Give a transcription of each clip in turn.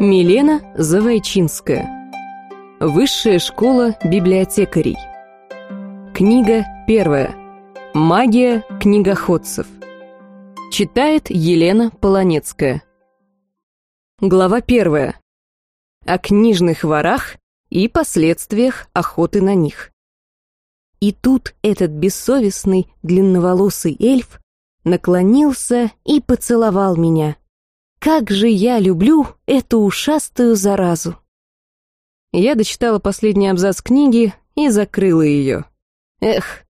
Милена Завойчинская. Высшая школа библиотекарей. Книга первая. Магия книгоходцев. Читает Елена Полонецкая. Глава первая. О книжных ворах и последствиях охоты на них. И тут этот бессовестный длинноволосый эльф наклонился и поцеловал меня. Как же я люблю эту ушастую заразу! Я дочитала последний абзац книги и закрыла ее. Эх,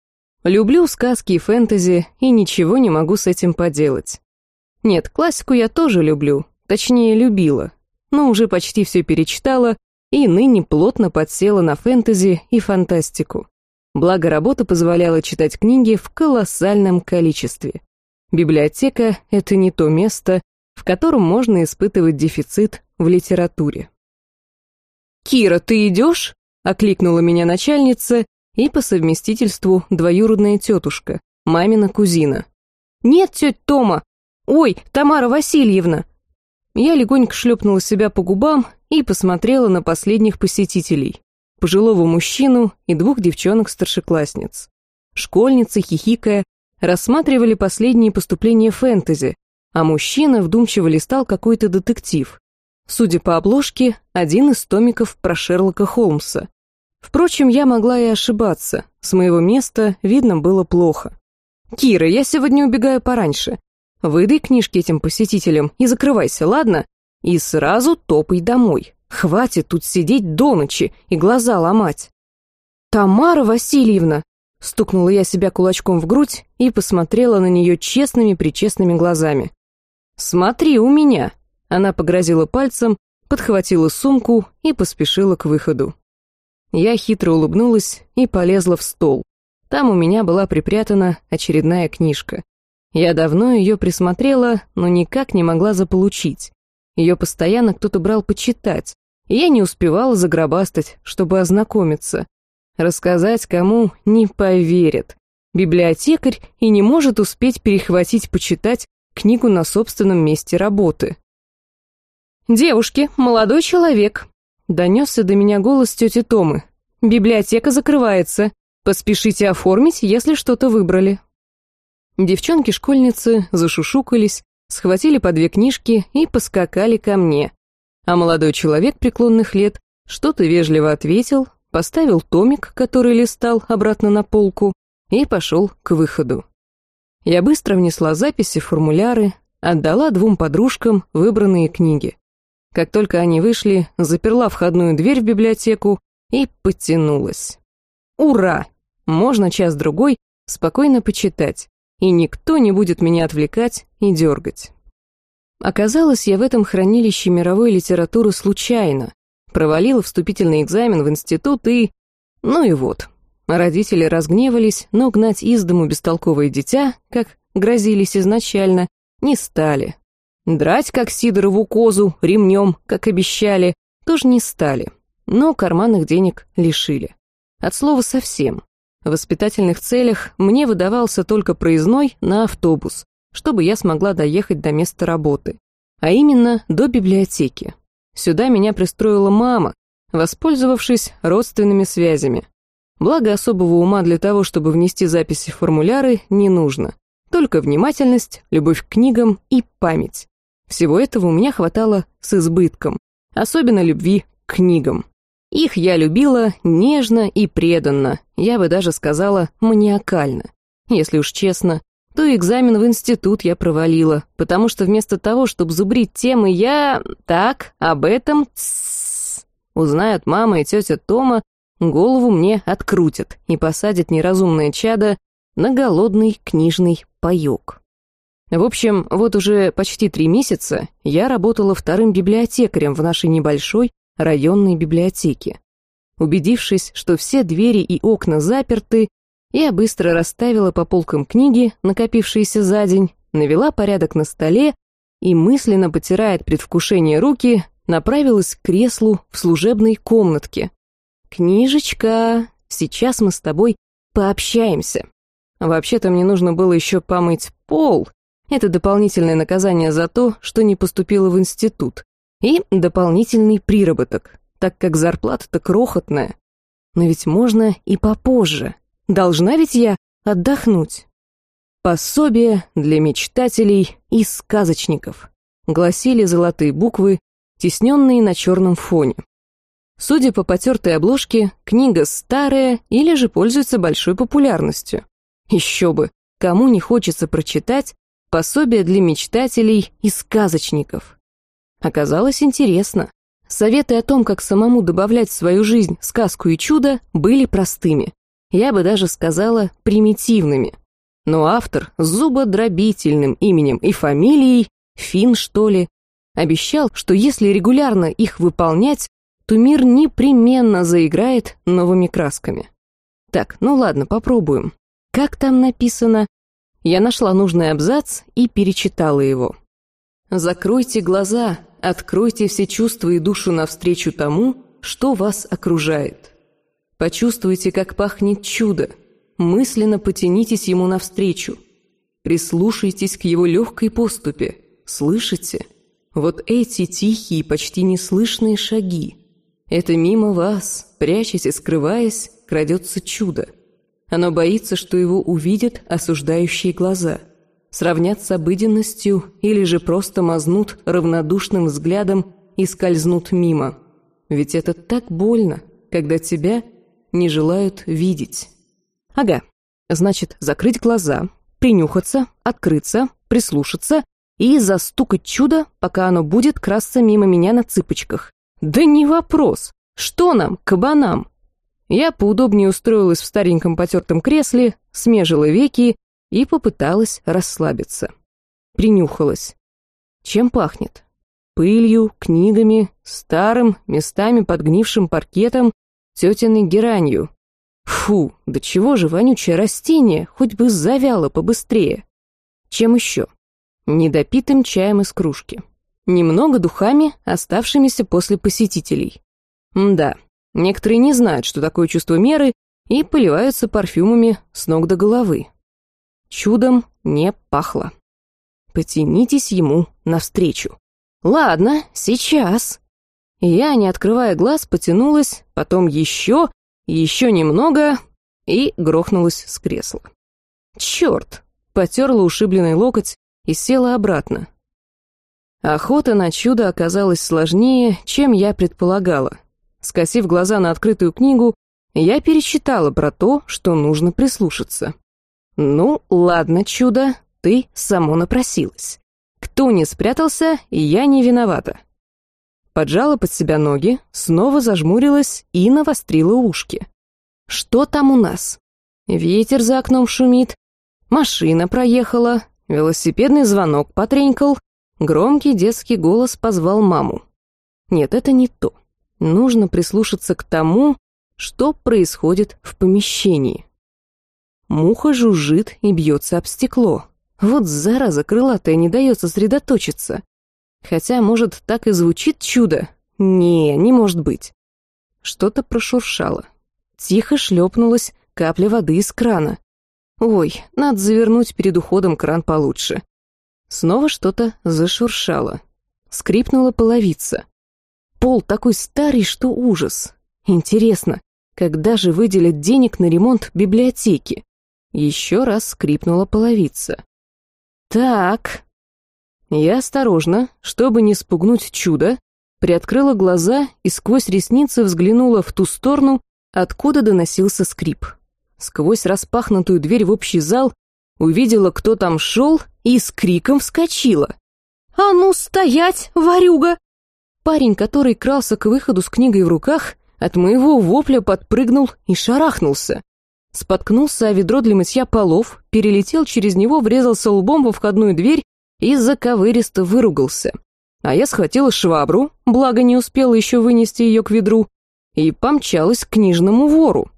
люблю сказки и фэнтези, и ничего не могу с этим поделать. Нет, классику я тоже люблю, точнее, любила, но уже почти все перечитала и ныне плотно подсела на фэнтези и фантастику. Благо, работа позволяла читать книги в колоссальном количестве. Библиотека — это не то место, в котором можно испытывать дефицит в литературе. «Кира, ты идешь?» — окликнула меня начальница и по совместительству двоюродная тетушка, мамина кузина. «Нет, тетя Тома! Ой, Тамара Васильевна!» Я легонько шлепнула себя по губам и посмотрела на последних посетителей. Пожилого мужчину и двух девчонок-старшеклассниц. Школьницы, хихикая, рассматривали последние поступления фэнтези, а мужчина вдумчиво листал какой-то детектив. Судя по обложке, один из томиков про Шерлока Холмса. Впрочем, я могла и ошибаться, с моего места видно было плохо. «Кира, я сегодня убегаю пораньше. Выдай книжки этим посетителям и закрывайся, ладно? И сразу топай домой. Хватит тут сидеть до ночи и глаза ломать». «Тамара Васильевна!» Стукнула я себя кулачком в грудь и посмотрела на нее честными-причестными глазами. «Смотри у меня!» Она погрозила пальцем, подхватила сумку и поспешила к выходу. Я хитро улыбнулась и полезла в стол. Там у меня была припрятана очередная книжка. Я давно ее присмотрела, но никак не могла заполучить. Ее постоянно кто-то брал почитать, и я не успевала загробастать, чтобы ознакомиться. Рассказать кому не поверят. Библиотекарь и не может успеть перехватить почитать книгу на собственном месте работы. «Девушки, молодой человек», — донесся до меня голос тети Томы. «Библиотека закрывается. Поспешите оформить, если что-то выбрали». Девчонки-школьницы зашушукались, схватили по две книжки и поскакали ко мне. А молодой человек преклонных лет что-то вежливо ответил, поставил томик, который листал, обратно на полку, и пошел к выходу. Я быстро внесла записи формуляры, отдала двум подружкам выбранные книги. Как только они вышли, заперла входную дверь в библиотеку и подтянулась. Ура! Можно час-другой спокойно почитать, и никто не будет меня отвлекать и дергать. Оказалось, я в этом хранилище мировой литературы случайно. Провалила вступительный экзамен в институт и... Ну и вот, Родители разгневались, но гнать из дому бестолковое дитя, как грозились изначально, не стали. Драть, как Сидорову козу, ремнем, как обещали, тоже не стали. Но карманных денег лишили. От слова совсем. В воспитательных целях мне выдавался только проездной на автобус, чтобы я смогла доехать до места работы. А именно до библиотеки. Сюда меня пристроила мама, воспользовавшись родственными связями. Благо, особого ума для того, чтобы внести записи в формуляры, не нужно. Только внимательность, любовь к книгам и память. Всего этого у меня хватало с избытком. Особенно любви к книгам. Их я любила нежно и преданно, я бы даже сказала маниакально. Если уж честно, то экзамен в институт я провалила, потому что вместо того, чтобы зубрить темы, я... Так, об этом... Узнают мама и тетя Тома, голову мне открутят и посадят неразумное чадо на голодный книжный паёк. В общем, вот уже почти три месяца я работала вторым библиотекарем в нашей небольшой районной библиотеке. Убедившись, что все двери и окна заперты, я быстро расставила по полкам книги, накопившиеся за день, навела порядок на столе и, мысленно потирая от предвкушения руки, направилась к креслу в служебной комнатке, «Книжечка, сейчас мы с тобой пообщаемся. Вообще-то мне нужно было еще помыть пол. Это дополнительное наказание за то, что не поступила в институт. И дополнительный приработок, так как зарплата-то крохотная. Но ведь можно и попозже. Должна ведь я отдохнуть. Пособие для мечтателей и сказочников. Гласили золотые буквы, тесненные на черном фоне. Судя по потертой обложке, книга старая или же пользуется большой популярностью. Еще бы, кому не хочется прочитать пособие для мечтателей и сказочников. Оказалось интересно. Советы о том, как самому добавлять в свою жизнь сказку и чудо, были простыми. Я бы даже сказала примитивными. Но автор с зубодробительным именем и фамилией, Фин что ли, обещал, что если регулярно их выполнять, то мир непременно заиграет новыми красками. Так, ну ладно, попробуем. Как там написано? Я нашла нужный абзац и перечитала его. «Закройте глаза, откройте все чувства и душу навстречу тому, что вас окружает. Почувствуйте, как пахнет чудо, мысленно потянитесь ему навстречу. Прислушайтесь к его легкой поступе, слышите? Вот эти тихие, почти неслышные шаги. Это мимо вас, прячась и скрываясь, крадется чудо. Оно боится, что его увидят осуждающие глаза, сравнят с обыденностью или же просто мазнут равнодушным взглядом и скользнут мимо. Ведь это так больно, когда тебя не желают видеть. Ага, значит, закрыть глаза, принюхаться, открыться, прислушаться и застукать чудо, пока оно будет красться мимо меня на цыпочках. Да не вопрос. Что нам, кабанам? Я поудобнее устроилась в стареньком потертом кресле, смежила веки и попыталась расслабиться. Принюхалась. Чем пахнет? Пылью, книгами, старым, местами подгнившим паркетом, тетиной геранью. Фу, да чего же вонючее растение, хоть бы завяло побыстрее. Чем еще? Недопитым чаем из кружки. Немного духами, оставшимися после посетителей. Да, некоторые не знают, что такое чувство меры, и поливаются парфюмами с ног до головы. Чудом не пахло. Потянитесь ему навстречу. Ладно, сейчас. Я, не открывая глаз, потянулась, потом еще, еще немного и грохнулась с кресла. Черт! Потерла ушибленный локоть и села обратно. Охота на чудо оказалась сложнее, чем я предполагала. Скосив глаза на открытую книгу, я пересчитала про то, что нужно прислушаться. «Ну, ладно, чудо, ты само напросилась. Кто не спрятался, я не виновата». Поджала под себя ноги, снова зажмурилась и навострила ушки. «Что там у нас?» Ветер за окном шумит, машина проехала, велосипедный звонок потренькал, Громкий детский голос позвал маму. Нет, это не то. Нужно прислушаться к тому, что происходит в помещении. Муха жужжит и бьется об стекло. Вот зараза крылатая не дает сосредоточиться. Хотя, может, так и звучит чудо? Не, не может быть. Что-то прошуршало. Тихо шлепнулась капля воды из крана. Ой, надо завернуть перед уходом кран получше. Снова что-то зашуршало. Скрипнула половица. Пол такой старый, что ужас. Интересно, когда же выделят денег на ремонт библиотеки? Еще раз скрипнула половица. Так. Я осторожно, чтобы не спугнуть чудо, приоткрыла глаза и сквозь ресницы взглянула в ту сторону, откуда доносился скрип. Сквозь распахнутую дверь в общий зал увидела, кто там шел, и с криком вскочила. «А ну, стоять, ворюга!» Парень, который крался к выходу с книгой в руках, от моего вопля подпрыгнул и шарахнулся. Споткнулся о ведро для мытья полов, перелетел через него, врезался лбом во входную дверь и заковыристо выругался. А я схватила швабру, благо не успела еще вынести ее к ведру, и помчалась к книжному вору.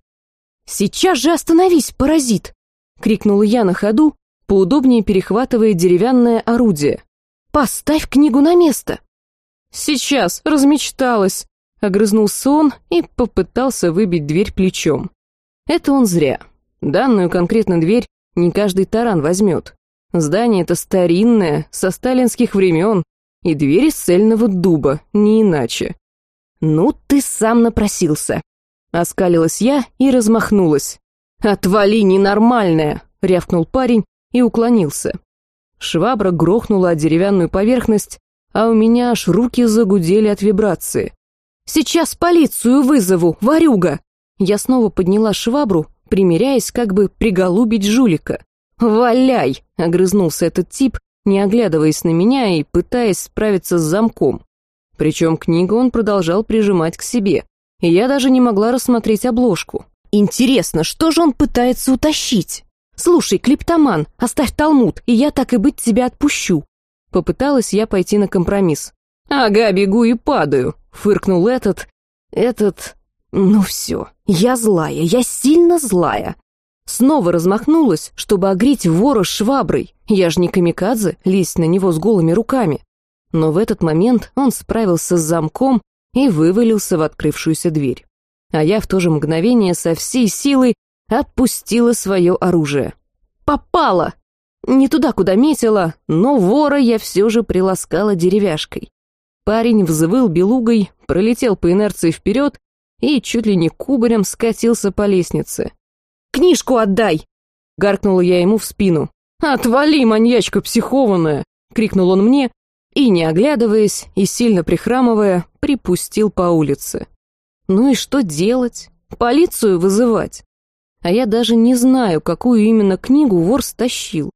«Сейчас же остановись, паразит!» — крикнула я на ходу, поудобнее перехватывая деревянное орудие. «Поставь книгу на место!» «Сейчас, размечталась!» — огрызнулся он и попытался выбить дверь плечом. Это он зря. Данную конкретно дверь не каждый таран возьмет. Здание это старинное, со сталинских времен, и дверь из цельного дуба, не иначе. «Ну, ты сам напросился!» Оскалилась я и размахнулась. «Отвали, ненормальная!» — рявкнул парень и уклонился. Швабра грохнула о деревянную поверхность, а у меня аж руки загудели от вибрации. «Сейчас полицию вызову, ворюга!» Я снова подняла швабру, примеряясь как бы приголубить жулика. «Валяй!» — огрызнулся этот тип, не оглядываясь на меня и пытаясь справиться с замком. Причем книгу он продолжал прижимать к себе, и я даже не могла рассмотреть обложку. Интересно, что же он пытается утащить? «Слушай, клиптоман, оставь талмуд, и я так и быть тебя отпущу». Попыталась я пойти на компромисс. «Ага, бегу и падаю», — фыркнул этот... Этот... Ну все, я злая, я сильно злая. Снова размахнулась, чтобы огреть вора шваброй. Я ж не камикадзе, лезть на него с голыми руками. Но в этот момент он справился с замком и вывалился в открывшуюся дверь. А я в то же мгновение со всей силой отпустила свое оружие. Попала! Не туда, куда метила, но вора я все же приласкала деревяшкой. Парень взвыл белугой, пролетел по инерции вперед и чуть ли не кубарем скатился по лестнице. «Книжку отдай!» — гаркнула я ему в спину. «Отвали, маньячка психованная!» — крикнул он мне и, не оглядываясь и сильно прихрамывая, припустил по улице. «Ну и что делать? Полицию вызывать?» А я даже не знаю, какую именно книгу вор стащил.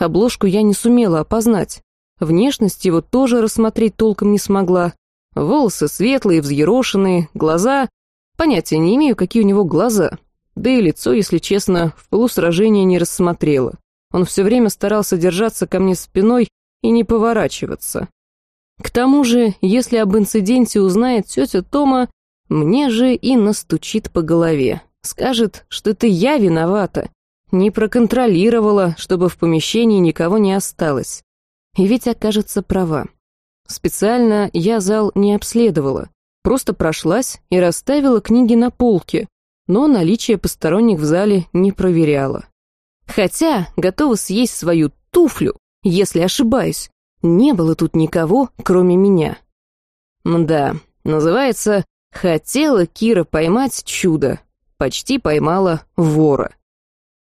Обложку я не сумела опознать. Внешность его тоже рассмотреть толком не смогла. Волосы светлые, взъерошенные, глаза... Понятия не имею, какие у него глаза. Да и лицо, если честно, в полусражении не рассмотрела. Он все время старался держаться ко мне спиной и не поворачиваться. К тому же, если об инциденте узнает тетя Тома, мне же и настучит по голове. Скажет, что это я виновата. Не проконтролировала, чтобы в помещении никого не осталось. И ведь окажется права. Специально я зал не обследовала. Просто прошлась и расставила книги на полке, но наличие посторонних в зале не проверяла. Хотя готова съесть свою туфлю, если ошибаюсь. Не было тут никого, кроме меня. Да, называется «Хотела Кира поймать чудо, почти поймала вора.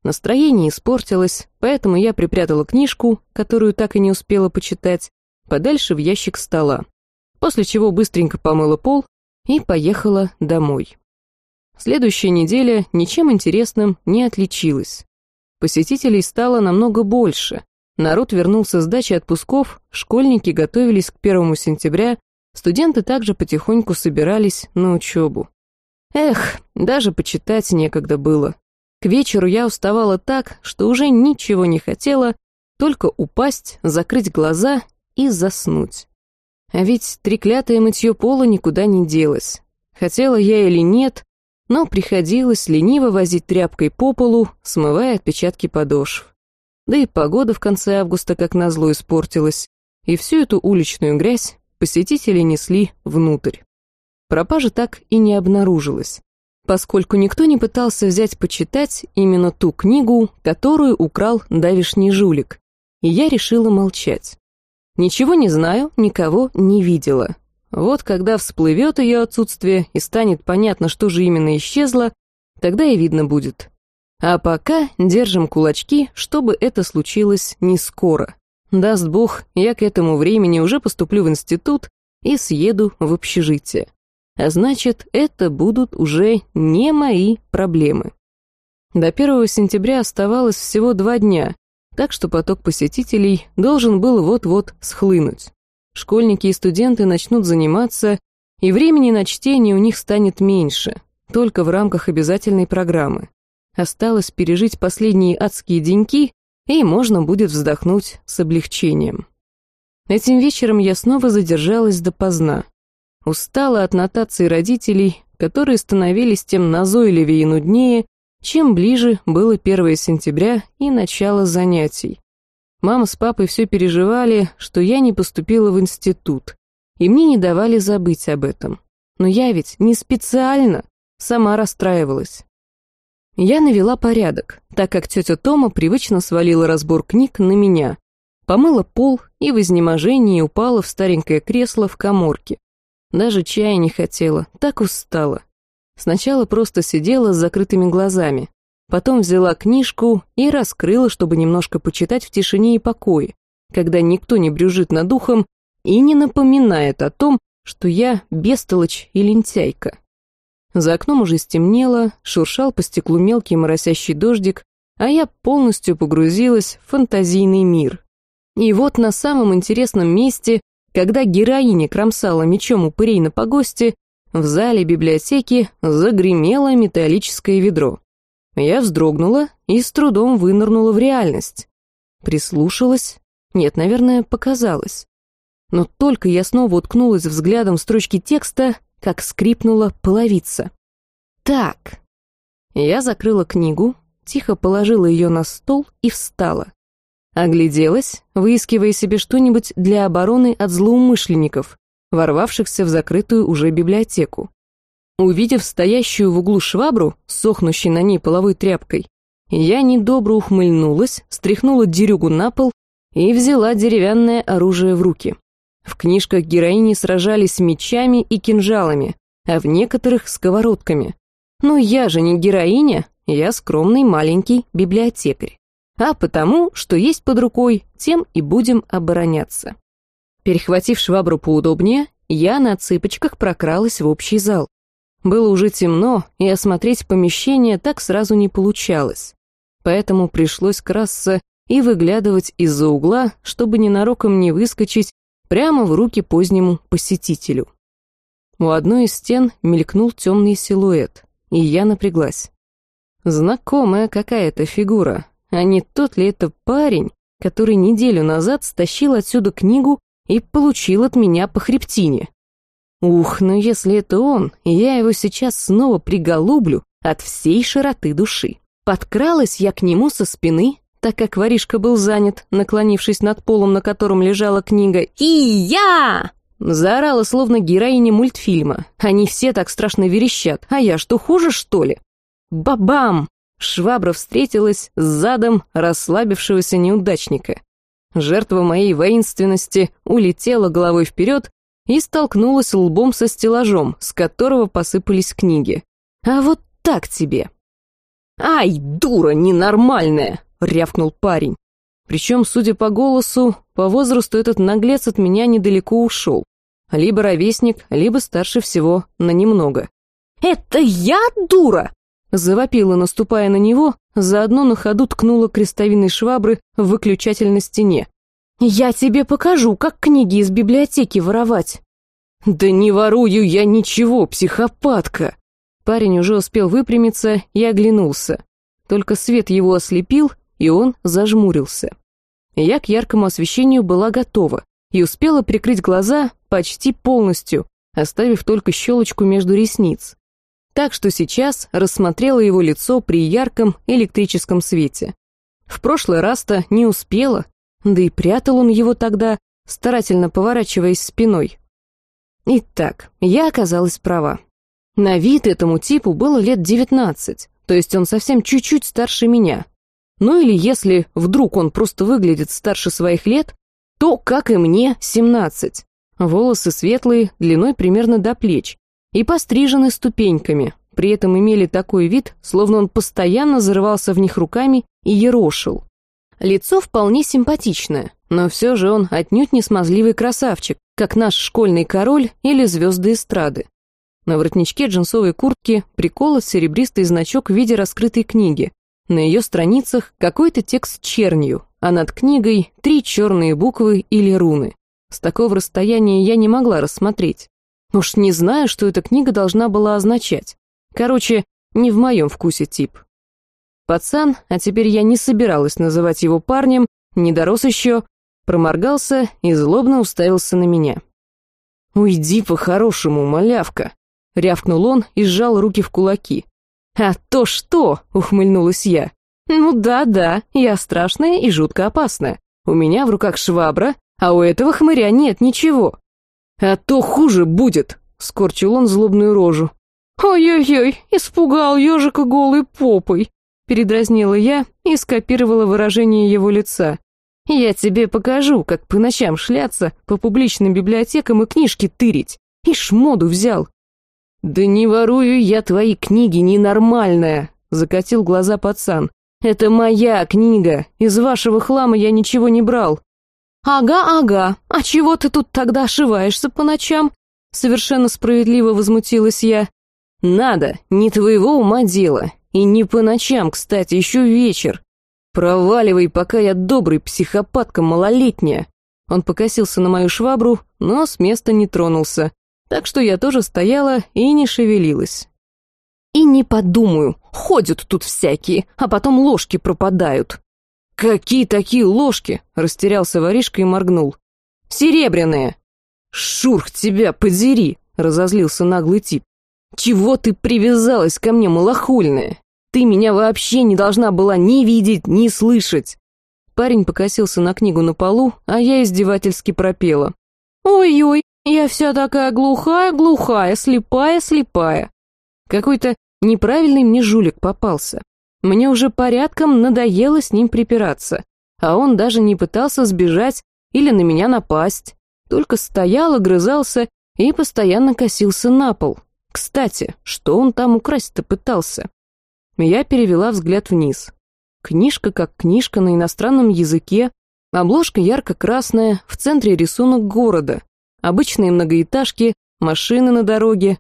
Настроение испортилось, поэтому я припрятала книжку, которую так и не успела почитать, подальше в ящик стола, после чего быстренько помыла пол и поехала домой. Следующая неделя ничем интересным не отличилась. Посетителей стало намного больше. Народ вернулся с дачи отпусков, школьники готовились к первому сентября, студенты также потихоньку собирались на учебу. Эх, даже почитать некогда было. К вечеру я уставала так, что уже ничего не хотела, только упасть, закрыть глаза и заснуть. А ведь треклятое мытье пола никуда не делось. Хотела я или нет, но приходилось лениво возить тряпкой по полу, смывая отпечатки подошв. Да и погода в конце августа как назло испортилась, и всю эту уличную грязь посетители несли внутрь. Пропажа так и не обнаружилась, поскольку никто не пытался взять почитать именно ту книгу, которую украл давишний жулик, и я решила молчать. Ничего не знаю, никого не видела. Вот когда всплывет ее отсутствие и станет понятно, что же именно исчезло, тогда и видно будет. А пока держим кулачки, чтобы это случилось не скоро. Даст Бог, я к этому времени уже поступлю в институт и съеду в общежитие. А значит, это будут уже не мои проблемы. До 1 сентября оставалось всего два дня, так что поток посетителей должен был вот-вот схлынуть. Школьники и студенты начнут заниматься, и времени на чтение у них станет меньше, только в рамках обязательной программы. Осталось пережить последние адские деньки, и можно будет вздохнуть с облегчением. Этим вечером я снова задержалась допоздна. Устала от нотаций родителей, которые становились тем назойливее и нуднее, чем ближе было 1 сентября и начало занятий. Мама с папой все переживали, что я не поступила в институт, и мне не давали забыть об этом. Но я ведь не специально, сама расстраивалась. Я навела порядок, так как тетя Тома привычно свалила разбор книг на меня, помыла пол и в изнеможении упала в старенькое кресло в коморке. Даже чая не хотела, так устала. Сначала просто сидела с закрытыми глазами, потом взяла книжку и раскрыла, чтобы немножко почитать в тишине и покое, когда никто не брюжит над ухом и не напоминает о том, что я бестолочь и лентяйка. За окном уже стемнело, шуршал по стеклу мелкий моросящий дождик, а я полностью погрузилась в фантазийный мир. И вот на самом интересном месте, когда героиня кромсала мечом упырей на погосте, в зале библиотеки загремело металлическое ведро. Я вздрогнула и с трудом вынырнула в реальность. Прислушалась. Нет, наверное, показалось. Но только я снова уткнулась взглядом в строчки текста, как скрипнула половица. «Так». Я закрыла книгу, тихо положила ее на стол и встала. Огляделась, выискивая себе что-нибудь для обороны от злоумышленников, ворвавшихся в закрытую уже библиотеку. Увидев стоящую в углу швабру, сохнущей на ней половой тряпкой, я недобро ухмыльнулась, стряхнула дерюгу на пол и взяла деревянное оружие в руки. В книжках героини сражались мечами и кинжалами, а в некоторых — сковородками. Но я же не героиня, я скромный маленький библиотекарь. А потому, что есть под рукой, тем и будем обороняться. Перехватив швабру поудобнее, я на цыпочках прокралась в общий зал. Было уже темно, и осмотреть помещение так сразу не получалось. Поэтому пришлось красться и выглядывать из-за угла, чтобы ненароком не выскочить прямо в руки позднему посетителю. У одной из стен мелькнул темный силуэт, и я напряглась. Знакомая какая-то фигура, а не тот ли это парень, который неделю назад стащил отсюда книгу и получил от меня по хребтине. Ух, ну если это он, я его сейчас снова приголублю от всей широты души. Подкралась я к нему со спины, так как воришка был занят, наклонившись над полом, на котором лежала книга, и я! Заорала, словно героиня мультфильма. Они все так страшно верещат, а я что, хуже, что ли? Бабам! Швабра встретилась с задом расслабившегося неудачника. Жертва моей воинственности улетела головой вперед и столкнулась лбом со стеллажом, с которого посыпались книги. А вот так тебе. «Ай, дура ненормальная!» рявкнул парень. Причем, судя по голосу, по возрасту этот наглец от меня недалеко ушел. Либо ровесник, либо старше всего на немного. «Это я, дура?» Завопила, наступая на него, заодно на ходу ткнула крестовиной швабры в выключатель на стене. «Я тебе покажу, как книги из библиотеки воровать». «Да не ворую я ничего, психопатка!» Парень уже успел выпрямиться и оглянулся. Только свет его ослепил, и он зажмурился. Я к яркому освещению была готова и успела прикрыть глаза почти полностью, оставив только щелочку между ресниц. Так что сейчас рассмотрела его лицо при ярком электрическом свете. В прошлый раз-то не успела, да и прятал он его тогда, старательно поворачиваясь спиной. Итак, я оказалась права. На вид этому типу было лет девятнадцать, то есть он совсем чуть-чуть старше меня, ну или если вдруг он просто выглядит старше своих лет, то, как и мне, 17. Волосы светлые, длиной примерно до плеч, и пострижены ступеньками, при этом имели такой вид, словно он постоянно зарывался в них руками и ерошил. Лицо вполне симпатичное, но все же он отнюдь не смазливый красавчик, как наш школьный король или звезды эстрады. На воротничке джинсовой куртки приколот серебристый значок в виде раскрытой книги, на ее страницах какой-то текст чернью, а над книгой три черные буквы или руны. С такого расстояния я не могла рассмотреть. Уж не знаю, что эта книга должна была означать. Короче, не в моем вкусе тип. Пацан, а теперь я не собиралась называть его парнем, не дорос еще, проморгался и злобно уставился на меня. «Уйди по-хорошему, малявка!» — рявкнул он и сжал руки в кулаки. «А то что?» — ухмыльнулась я. «Ну да-да, я страшная и жутко опасная. У меня в руках швабра, а у этого хмыря нет ничего». «А то хуже будет!» — скорчил он злобную рожу. «Ой-ой-ой, испугал ежика голой попой!» — передразнила я и скопировала выражение его лица. Я тебе покажу, как по ночам шляться, по публичным библиотекам и книжки тырить. И шмоду взял. Да не ворую я твои книги, ненормальная, закатил глаза пацан. Это моя книга. Из вашего хлама я ничего не брал. Ага, ага. А чего ты тут тогда ошиваешься по ночам? Совершенно справедливо возмутилась я. Надо, не твоего ума дело. И не по ночам, кстати, еще вечер. Проваливай, пока я добрый психопатка малолетняя. Он покосился на мою швабру, но с места не тронулся. Так что я тоже стояла и не шевелилась. И не подумаю, ходят тут всякие, а потом ложки пропадают. «Какие такие ложки?» — растерялся воришка и моргнул. «Серебряные!» «Шурх тебя, подери!» — разозлился наглый тип. «Чего ты привязалась ко мне, малохульная? Ты меня вообще не должна была ни видеть, ни слышать!» Парень покосился на книгу на полу, а я издевательски пропела. «Ой-ой, я вся такая глухая-глухая, слепая-слепая!» Какой-то неправильный мне жулик попался. Мне уже порядком надоело с ним припираться, а он даже не пытался сбежать или на меня напасть, только стоял, огрызался и постоянно косился на пол. Кстати, что он там украсть-то пытался? Я перевела взгляд вниз. Книжка как книжка на иностранном языке, обложка ярко-красная, в центре рисунок города, обычные многоэтажки, машины на дороге.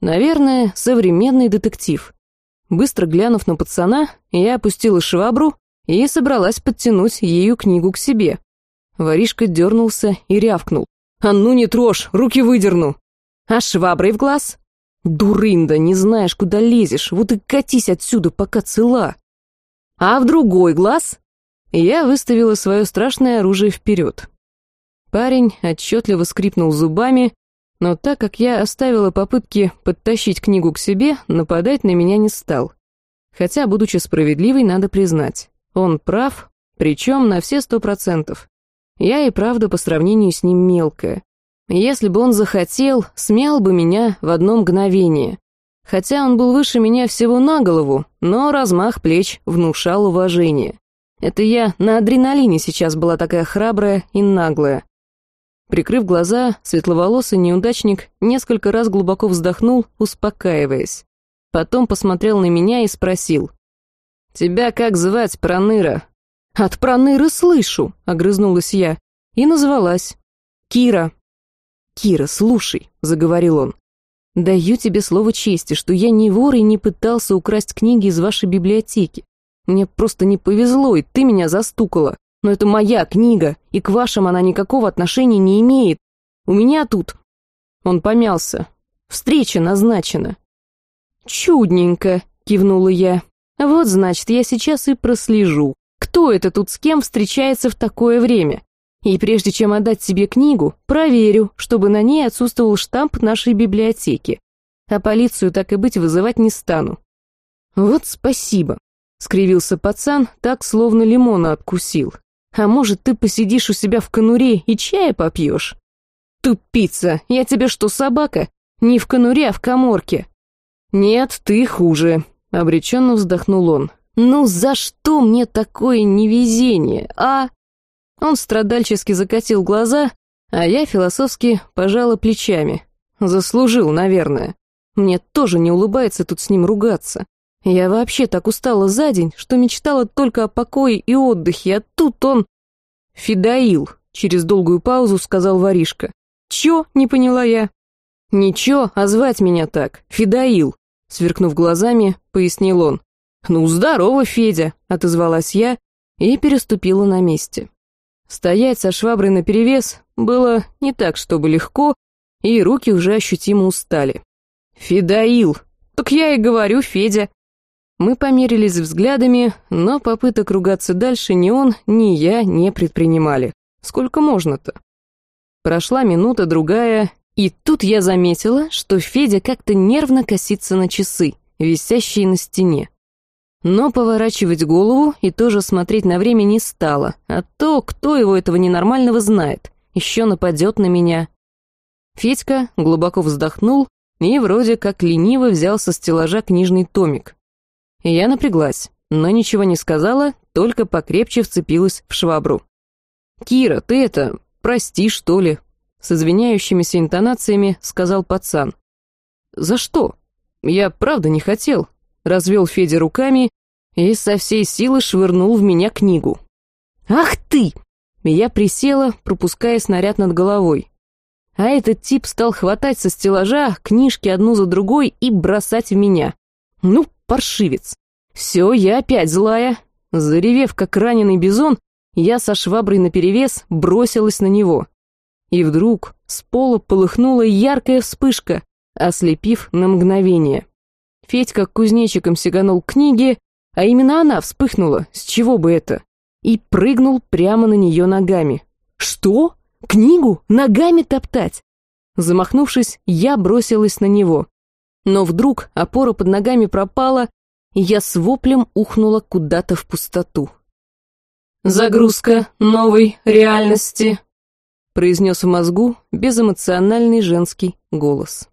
Наверное, современный детектив. Быстро глянув на пацана, я опустила швабру и собралась подтянуть ею книгу к себе. Воришка дернулся и рявкнул. «А ну не трожь, руки выдерну!» «А шваброй в глаз?» «Дурында, не знаешь, куда лезешь, вот и катись отсюда, пока цела!» «А в другой глаз?» Я выставила свое страшное оружие вперед. Парень отчетливо скрипнул зубами, но так как я оставила попытки подтащить книгу к себе, нападать на меня не стал. Хотя, будучи справедливой, надо признать, он прав, причем на все сто процентов. Я и правда по сравнению с ним мелкая. Если бы он захотел, смял бы меня в одно мгновение. Хотя он был выше меня всего на голову, но размах плеч внушал уважение. Это я на адреналине сейчас была такая храбрая и наглая. Прикрыв глаза, светловолосый неудачник несколько раз глубоко вздохнул, успокаиваясь. Потом посмотрел на меня и спросил. «Тебя как звать, Проныра?» «От Проныры слышу», — огрызнулась я, и назвалась. «Кира». «Кира, слушай», — заговорил он. «Даю тебе слово чести, что я не вор и не пытался украсть книги из вашей библиотеки. Мне просто не повезло, и ты меня застукала. Но это моя книга, и к вашим она никакого отношения не имеет. У меня тут...» Он помялся. «Встреча назначена». «Чудненько», — кивнула я. «Вот, значит, я сейчас и прослежу, кто это тут с кем встречается в такое время. И прежде чем отдать себе книгу, проверю, чтобы на ней отсутствовал штамп нашей библиотеки. А полицию так и быть вызывать не стану. Вот спасибо, скривился пацан, так словно лимона откусил. А может, ты посидишь у себя в конуре и чая попьешь? Тупица, я тебе что, собака? Не в конуре, а в коморке. Нет, ты хуже, обреченно вздохнул он. Ну за что мне такое невезение, а? Он страдальчески закатил глаза, а я философски пожала плечами. Заслужил, наверное. Мне тоже не улыбается тут с ним ругаться. Я вообще так устала за день, что мечтала только о покое и отдыхе, а тут он... «Фидаил», — через долгую паузу сказал воришка. «Чё?» — не поняла я. «Ничего, а звать меня так, Фидаил», — сверкнув глазами, пояснил он. «Ну, здорово, Федя», — отозвалась я и переступила на месте. Стоять со шваброй наперевес было не так, чтобы легко, и руки уже ощутимо устали. «Федаил!» «Так я и говорю, Федя!» Мы померились взглядами, но попыток ругаться дальше ни он, ни я не предпринимали. Сколько можно-то? Прошла минута, другая, и тут я заметила, что Федя как-то нервно косится на часы, висящие на стене. Но поворачивать голову и тоже смотреть на время не стало, а то, кто его этого ненормального знает, еще нападет на меня. Федька глубоко вздохнул и вроде как лениво взял со стеллажа книжный томик. Я напряглась, но ничего не сказала, только покрепче вцепилась в швабру. «Кира, ты это, прости, что ли?» С извиняющимися интонациями сказал пацан. «За что? Я правда не хотел», — развел Федя руками и со всей силы швырнул в меня книгу. «Ах ты!» Я присела, пропуская снаряд над головой. А этот тип стал хватать со стеллажа книжки одну за другой и бросать в меня. Ну, паршивец. Все, я опять злая. Заревев, как раненый бизон, я со шваброй наперевес бросилась на него. И вдруг с пола полыхнула яркая вспышка, ослепив на мгновение. Федька кузнечиком сиганул к книге, а именно она вспыхнула, с чего бы это, и прыгнул прямо на нее ногами. «Что? Книгу? Ногами топтать?» Замахнувшись, я бросилась на него. Но вдруг опора под ногами пропала, и я с воплем ухнула куда-то в пустоту. «Загрузка новой реальности», — произнес в мозгу безэмоциональный женский голос.